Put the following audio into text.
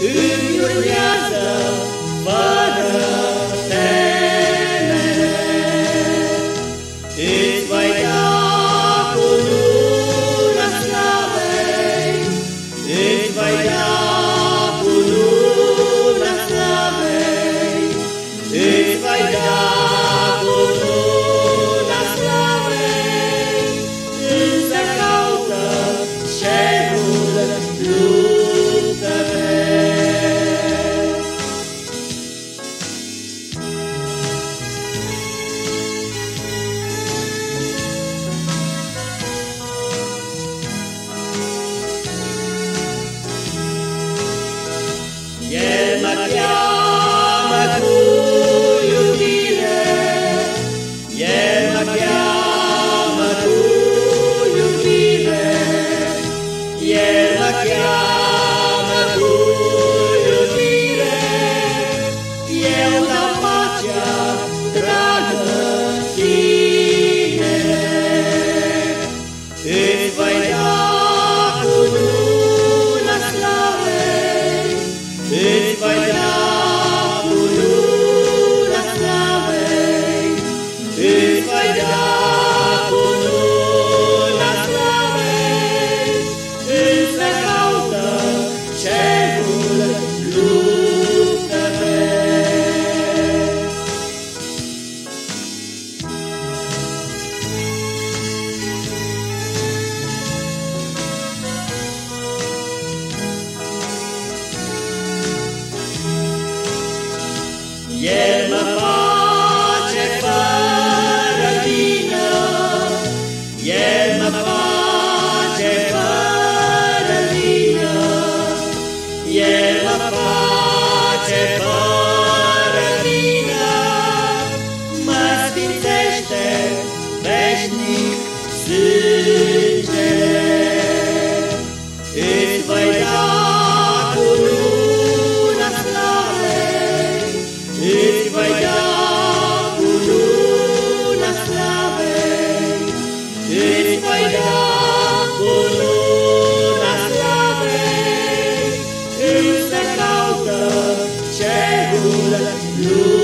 Ümür yazar Yeah. El mă face fără vină, El mă face fără vină, El mă face fără vină, mă sfințește veșnic sânt. Hallelujah.